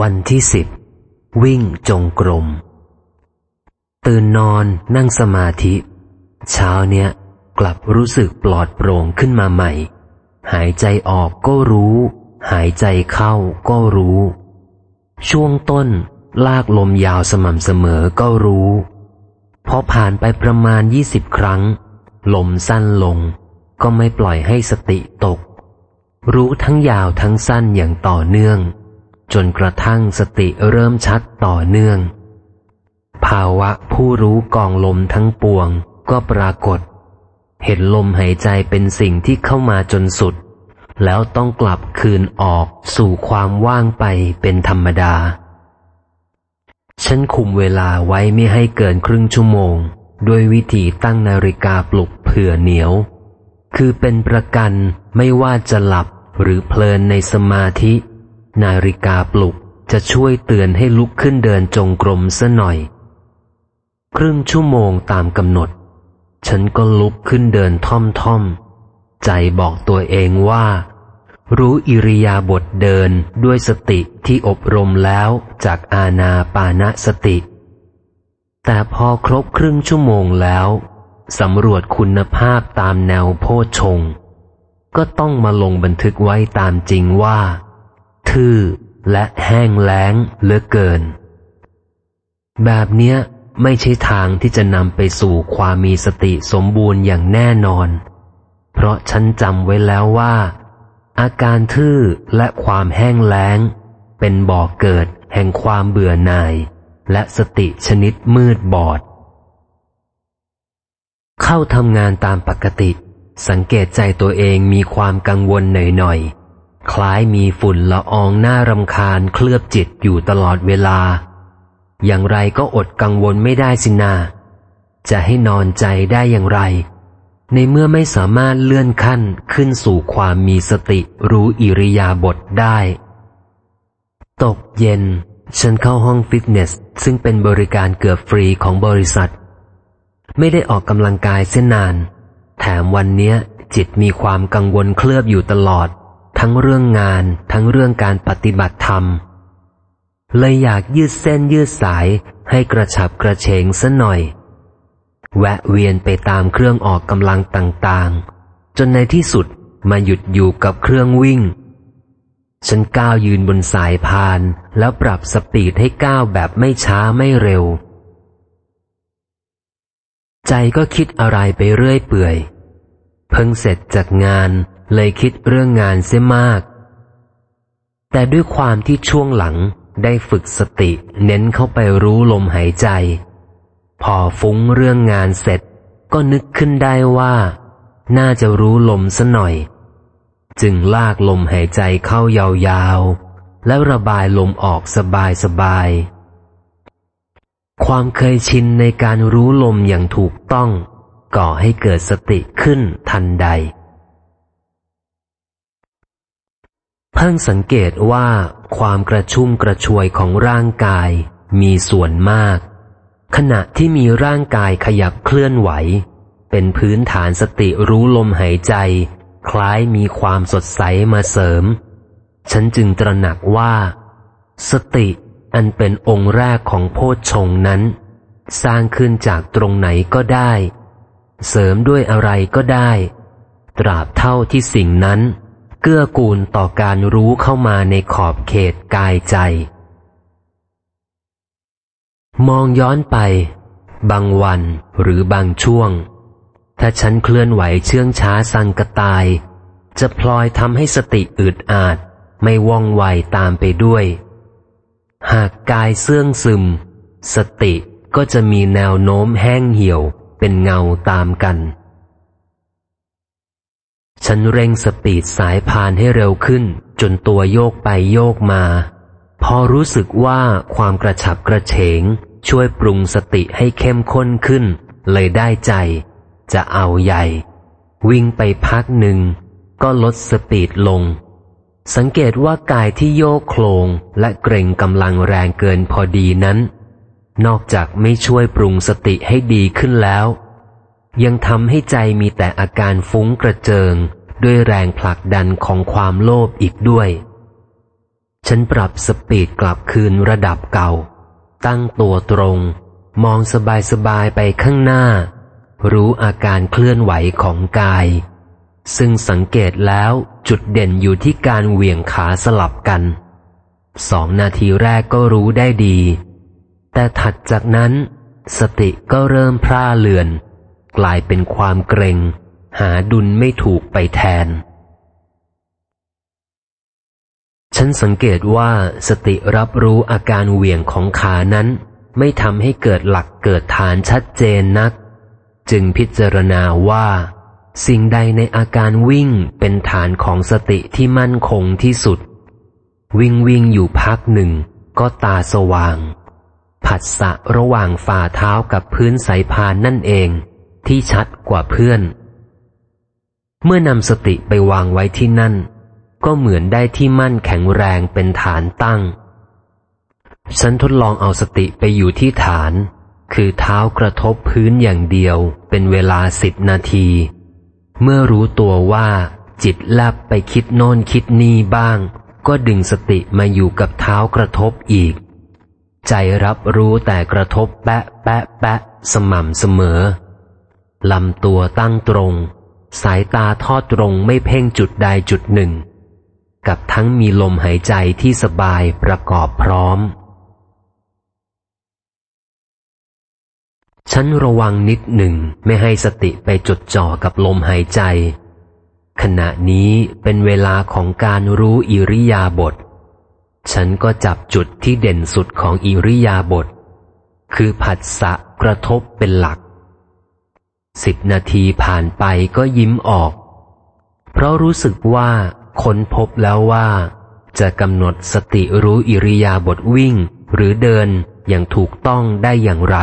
วันที่สิบวิ่งจงกรม ตื่นนอนนั่งสมาธิ เช้าเนี้ยกลับรู้สึกปลอดโปร่งขึ้นมาใหม่ หายใจออกก็รู้ หายใจเข้าก็รู้ ช่วงต้นลากลมยาวสม่ำเสมอก็รู้พอผ่านไปประมาณยี่สิบครั้ง ลมสั้นลง ก็ไม่ปล่อยให้สติตก รู้ทั้งยาวทั้งสั้นอย่างต่อเนื่อง จนกระทั่งสติเริ่มชัดต่อเนื่อง ภาวะผู้รู้กองลมทั้งปวงก็ปรากฏ เห็นลมหายใจเป็นสิ่งที่เข้ามาจนสุด แล้วต้องกลับคืนออกสู่ความว่างไปเป็นธรรมดา ฉันคุมเวลาไว้ไม่ให้เกินครึ่งชั่วโมง ด้วยวิธีตั้งนาฬิกาปลุกเผื่อเหนียว คือเป็นประกันไม่ว่าจะหลับหรือเพลินในสมาธิ นาฬิกาปลุกจะช่วยเตือนให้ลุกขึ้นเดินจงกรมซะหน่อย ครึ่งชั่วโมงตามกำหนด ฉันก็ลุกขึ้นเดินท่อมท่อมใจบอกตัวเองว่า รู้อิริยาบถเดินด้วยสติที่อบรมแล้วจากอาณาปานะสติ แต่พอครบครึ่งชั่วโมงแล้วสำรวจคุณภาพตามแนวโพชง ก็ต้องมาลงบันทึกไว้ตามจริงว่า ทื่อและแห้งแล้งเหลือเกิน แบบเนี้ยไม่ใช่ทางที่จะนำไปสู่ความมีสติสมบูรณ์อย่างแน่นอน เพราะฉันจำไว้แล้วว่า อาการทื่อและความแห้งแล้ง เป็นบ่อกเกิดแห่งความเบื่อหน่าย และสติชนิดมืดบอด เข้าทำงานตามปกติ สังเกตใจตัวเองมีความกังวลหน่อยๆ คล้ายมีฝุ่นละอองหน่ารำคาญเคลือบจิตอยู่ตลอดเวลา อย่างไรก็อดกังวลไม่ได้สินา จะให้นอนใจได้อย่างไร ในเมื่อไม่สามารถเลื่อนขั้นขึ้นสู่ความมีสติรู้อิริยาบถได้ ตกเย็น ฉันเข้าห้องฟิตเนส ซึ่งเป็นบริการเกือบฟรีของบริษัท ไม่ได้ออกกำลังกายเส้นนาน แถมวันนี้จิตมีความกังวลเคลือบอยู่ตลอด ทั้งเรื่องงาน ทั้งเรื่องการปฏิบัติธรรม เลยอยากยืดเส้นยืดสายให้กระฉับกระเฉงซะหน่อย แวะเวียนไปตามเครื่องออกกำลังต่างๆ จนในที่สุดมาหยุดอยู่กับเครื่องวิ่ง ฉันก้าวยืนบนสายพานแล้วปรับสปีดให้ก้าวแบบไม่ช้าไม่เร็ว ใจก็คิดอะไรไปเรื่อยเปื่อย เพิ่งเสร็จจากงาน เลยคิดเรื่องงานเสียมาก แต่ด้วยความที่ช่วงหลังได้ฝึกสติเน้นเข้าไปรู้ลมหายใจ พอฟุ้งเรื่องงานเสร็จ ก็นึกขึ้นได้ว่า น่าจะรู้ลมซะหน่อย จึงลากลมหายใจเข้ายาวๆ แล้วระบายลมออกสบายๆ ความเคยชินในการรู้ลมอย่างถูกต้อง ก่อให้เกิดสติขึ้นทันใด เพิ่งสังเกตว่าความกระชุ่มกระชวยของร่างกายมีส่วนมาก ขณะที่มีร่างกายขยับเคลื่อนไหว เป็นพื้นฐานสติรู้ลมหายใจ คล้ายมีความสดใสมาเสริม ฉันจึงตระหนักว่า สติอันเป็นองค์แรกของโพชฌงนั้น สร้างขึ้นจากตรงไหนก็ได้ เสริมด้วยอะไรก็ได้ ตราบเท่าที่สิ่งนั้น เกื้อกูลต่อการรู้เข้ามาในขอบเขตกายใจ มองย้อนไป บางวันหรือบางช่วง ถ้าฉันเคลื่อนไหวเชื่องช้าสังกตาย จะพลอยทำให้สติอึดอาดไม่ว่องไวตามไปด้วย หากกายเสื่องซึม สติก็จะมีแนวโน้มแห้งเหี่ยวเป็นเงาตามกัน ฉันเร่งสปีดสายพานให้เร็วขึ้น จนตัวโยกไปโยกมา พอรู้สึกว่าความกระฉับกระเฉง ช่วยปรุงสติให้เข้มข้นขึ้น เลยได้ใจ จะเอาใหญ่ วิ่งไปพักหนึ่ง ก็ลดสปีดลง สังเกตว่ากายที่โยกโคลงและเกรงกำลังแรงเกินพอดีนั้น นอกจากไม่ช่วยปรุงสติให้ดีขึ้นแล้ว ยังทำให้ใจมีแต่อาการฟุ้งกระเจิง ด้วยแรงผลักดันของความโลภอีกด้วย ฉันปรับสปีดกลับคืนระดับเก่า ตั้งตัวตรง มองสบายๆไปข้างหน้า รู้อาการเคลื่อนไหวของกาย ซึ่งสังเกตแล้วจุดเด่นอยู่ที่การเหวี่ยงขาสลับกัน สองนาทีแรกก็รู้ได้ดี แต่ถัดจากนั้น สติก็เริ่มพร่าเลือน กลายเป็นความเกรงหาดุลไม่ถูกไปแทน ฉันสังเกตว่าสติรับรู้อาการเหวี่ยงของขานั้น ไม่ทำให้เกิดหลักเกิดฐานชัดเจนนัก จึงพิจารณาว่า สิ่งใดในอาการวิ่งเป็นฐานของสติที่มั่นคงที่สุด วิ่งวิ่งอยู่พักหนึ่ง ก็ตาสว่าง ผัสสะระหว่างฝ่าเท้ากับพื้นสายพานนั่นเอง ที่ชัดกว่าเพื่อน เมื่อนำสติไปวางไว้ที่นั่น ก็เหมือนได้ที่มั่นแข็งแรงเป็นฐานตั้ง ฉันทดลองเอาสติไปอยู่ที่ฐาน คือเท้ากระทบพื้นอย่างเดียว เป็นเวลาสิบนาที เมื่อรู้ตัวว่าจิตแลบไปคิดโน่นคิดนี่บ้าง ก็ดึงสติมาอยู่กับเท้ากระทบอีก ใจรับรู้แต่กระทบแปะแปะแปะสม่ำเสมอ ลำตัวตั้งตรง สายตาทอดตรงไม่เพ่งจุดใดจุดหนึ่ง กับทั้งมีลมหายใจที่สบายประกอบพร้อม ฉันระวังนิดหนึ่งไม่ให้สติไปจดจ่อกับลมหายใจ ขณะนี้เป็นเวลาของการรู้อิริยาบถฉันก็จับจุดที่เด่นสุดของอิริยาบถคือผัสสะกระทบเป็นหลัก สิบนาทีผ่านไปก็ยิ้มออก เพราะรู้สึกว่าค้นพบแล้วว่า จะกำหนดสติรู้อิริยาบถวิ่งหรือเดินอย่างถูกต้องได้อย่างไร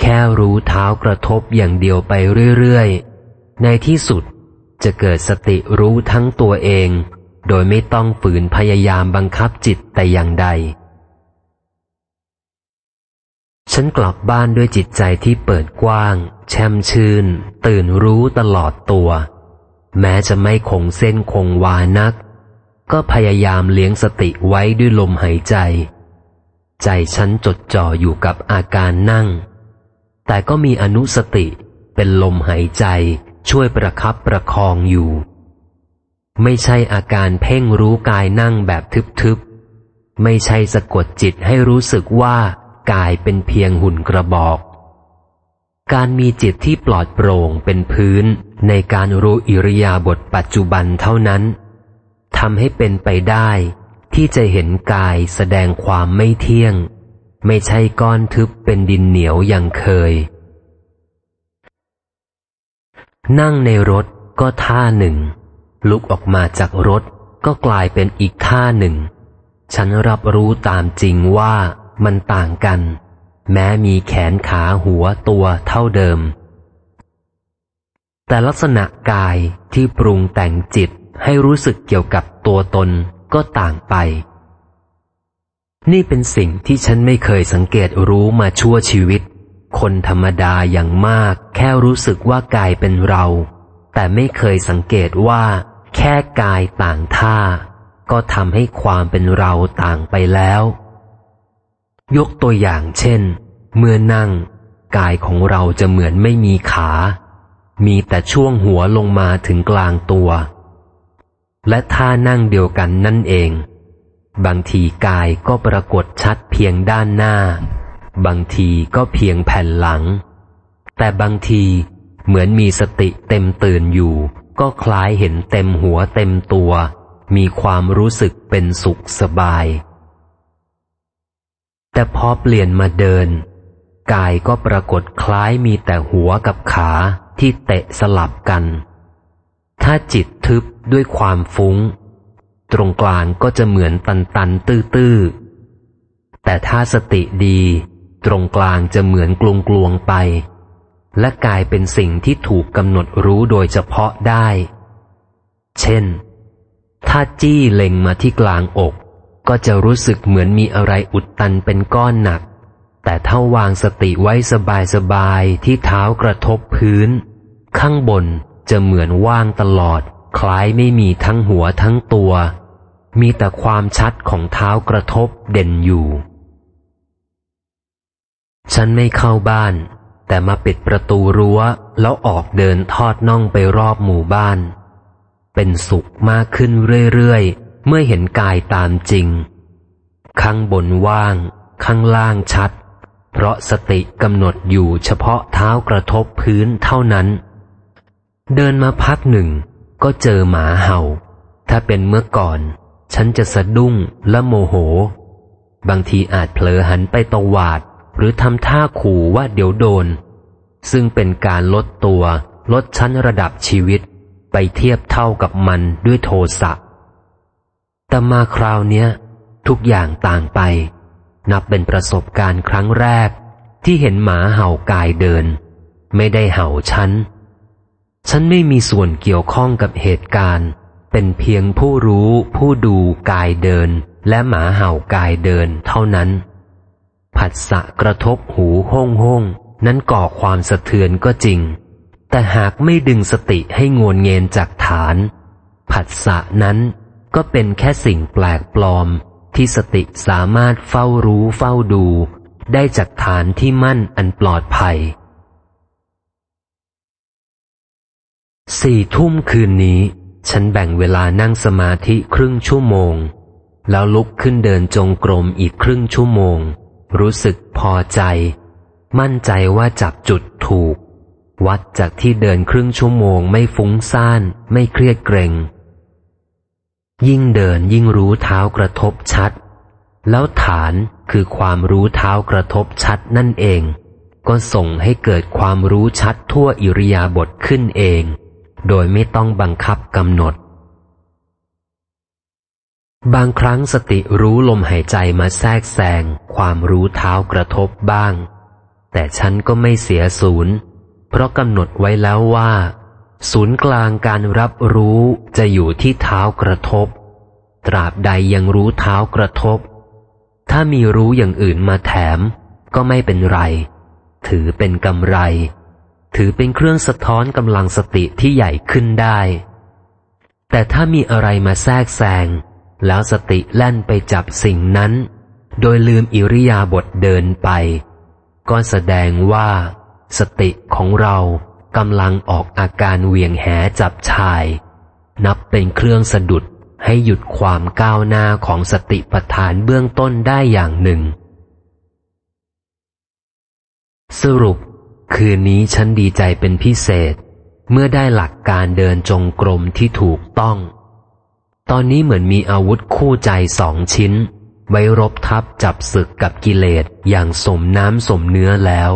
แค่รู้เท้ากระทบอย่างเดียวไปเรื่อยๆ ในที่สุดจะเกิดสติรู้ทั้งตัวเอง โดยไม่ต้องฝืนพยายามบังคับจิตแต่อย่างใด ฉันกลับบ้านด้วยจิตใจที่เปิดกว้าง แช่มชื่น ตื่นรู้ตลอดตัว แม้จะไม่คงเส้นคงวานัก ก็พยายามเลี้ยงสติไว้ด้วยลมหายใจ ใจฉันจดจ่ออยู่กับอาการนั่ง แต่ก็มีอนุสติเป็นลมหายใจช่วยประครับประคองอยู่ ไม่ใช่อาการเพ่งรู้กายนั่งแบบทึบๆ ไม่ใช่สะกดจิตให้รู้สึกว่า กายเป็นเพียงหุ่นกระบอก การมีจิตที่ปลอดโปร่งเป็นพื้นในการรู้อิริยาบถปัจจุบันเท่านั้นทำให้เป็นไปได้ที่จะเห็นกายแสดงความไม่เที่ยง ไม่ใช่ก้อนทึบเป็นดินเหนียวอย่างเคย นั่งในรถก็ท่าหนึ่ง ลุกออกมาจากรถก็กลายเป็นอีกท่าหนึ่ง ฉันรับรู้ตามจริงว่า มันต่างกัน แม้มีแขนขาหัวตัวเท่าเดิม แต่ลักษณะกายที่ปรุงแต่งจิตให้รู้สึกเกี่ยวกับตัวตนก็ต่างไป นี่เป็นสิ่งที่ฉันไม่เคยสังเกตรู้มาชั่วชีวิต คนธรรมดาอย่างมาก แค่รู้สึกว่ากายเป็นเรา แต่ไม่เคยสังเกตว่า แค่กายต่างท่า ก็ทำให้ความเป็นเราต่างไปแล้ว ยกตัวอย่างเช่น เมื่อนั่ง กายของเราจะเหมือนไม่มีขา มีแต่ช่วงหัวลงมาถึงกลางตัว และท่านั่งเดียวกันนั่นเอง บางทีกายก็ปรากฏชัดเพียงด้านหน้า บางทีก็เพียงแผ่นหลัง แต่บางทีเหมือนมีสติเต็มตื่นอยู่ ก็คล้ายเห็นเต็มหัวเต็มตัว มีความรู้สึกเป็นสุขสบาย แต่พอเปลี่ยนมาเดิน กายก็ปรากฏคล้ายมีแต่หัวกับขาที่เตะสลับกัน ถ้าจิตทึบด้วยความฟุง้ง ตรงกลางก็จะเหมือนตันตันตื้อๆ แต่ถ้าสติดี ตรงกลางจะเหมือนกลวงกลวงไป และกลายเป็นสิ่งที่ถูกกำหนดรู้โดยเฉพาะได้ เช่น ถ้าจี้เล็งมาที่กลางอก ก็จะรู้สึกเหมือนมีอะไรอุดตันเป็นก้อนหนัก แต่ถ้าวางสติไว้สบายๆที่เท้ากระทบพื้น ข้างบนจะเหมือนว่างตลอด คล้ายไม่มีทั้งหัวทั้งตัว มีแต่ความชัดของเท้ากระทบเด่นอยู่ ฉันไม่เข้าบ้าน แต่มาปิดประตูรั้ว แล้วออกเดินทอดน่องไปรอบหมู่บ้าน เป็นสุขมากขึ้นเรื่อยๆ เมื่อเห็นกายตามจริง ข้างบนว่าง ข้างล่างชัด เพราะสติกำหนดอยู่เฉพาะเท้ากระทบพื้นเท่านั้น เดินมาพักหนึ่ง ก็เจอหมาเห่า ถ้าเป็นเมื่อก่อน ฉันจะสะดุ้งและโมโห บางทีอาจเผลอหันไปตวาด หรือทำท่าขู่ว่าเดี๋ยวโดน ซึ่งเป็นการลดตัวลดชั้นระดับชีวิต ไปเทียบเท่ากับมันด้วยโทสะ แต่มาคราวเนี้ย ทุกอย่างต่างไป นับเป็นประสบการณ์ครั้งแรก ที่เห็นหมาเห่ากายเดิน ไม่ได้เห่าฉัน ฉันไม่มีส่วนเกี่ยวข้องกับเหตุการณ์ เป็นเพียงผู้รู้ผู้ดูกายเดิน และหมาเห่ากายเดินเท่านั้น ผัสสะกระทบหูห้องห้องนั้นก่อความสะเทือนก็จริง แต่หากไม่ดึงสติให้งวนเงินจากฐาน ผัสสะนั้น ก็เป็นแค่สิ่งแปลกปลอม ที่สติสามารถเฝ้ารู้เฝ้าดู ได้จากฐานที่มั่นอันปลอดภัยสี่ทุ่มคืนนี้ ฉันแบ่งเวลานั่งสมาธิครึ่งชั่วโมง แล้วลุกขึ้นเดินจงกรมอีกครึ่งชั่วโมง รู้สึกพอใจ มั่นใจว่าจับจุดถูก วัดจากที่เดินครึ่งชั่วโมงไม่ฟุ้งซ่าน ไม่เครียดเกรง ยิ่งเดินยิ่งรู้เท้ากระทบชัด แล้วฐานคือความรู้เท้ากระทบชัดนั่นเอง ก็ส่งให้เกิดความรู้ชัดทั่วอิริยาบถขึ้นเอง โดยไม่ต้องบังคับกำหนด บางครั้งสติรู้ลมหายใจมาแทรกแซงความรู้เท้ากระทบบ้าง แต่ฉันก็ไม่เสียศูนย์ เพราะกำหนดไว้แล้วว่า ศูนย์กลางการรับรู้จะอยู่ที่เท้ากระทบ ตราบใดยังรู้เท้ากระทบ ถ้ามีรู้อย่างอื่นมาแถม ก็ไม่เป็นไร ถือเป็นกำไร ถือเป็นเครื่องสะท้อนกำลังสติที่ใหญ่ขึ้นได้ แต่ถ้ามีอะไรมาแทรกแซง แล้วสติแล่นไปจับสิ่งนั้น โดยลืมอิริยาบถเดินไป ก็แสดงว่า สติของเรา กำลังออกอาการเวียงแหจับชาย นับเป็นเครื่องสะดุดให้หยุดความก้าวหน้าของสติปัฏฐานเบื้องต้นได้อย่างหนึ่ง สรุป คืนนี้ฉันดีใจเป็นพิเศษ เมื่อได้หลักการเดินจงกรมที่ถูกต้อง ตอนนี้เหมือนมีอาวุธคู่ใจสองชิ้น ไว้รบทับจับศึกกับกิเลสอย่างสมน้ำสมเนื้อแล้ว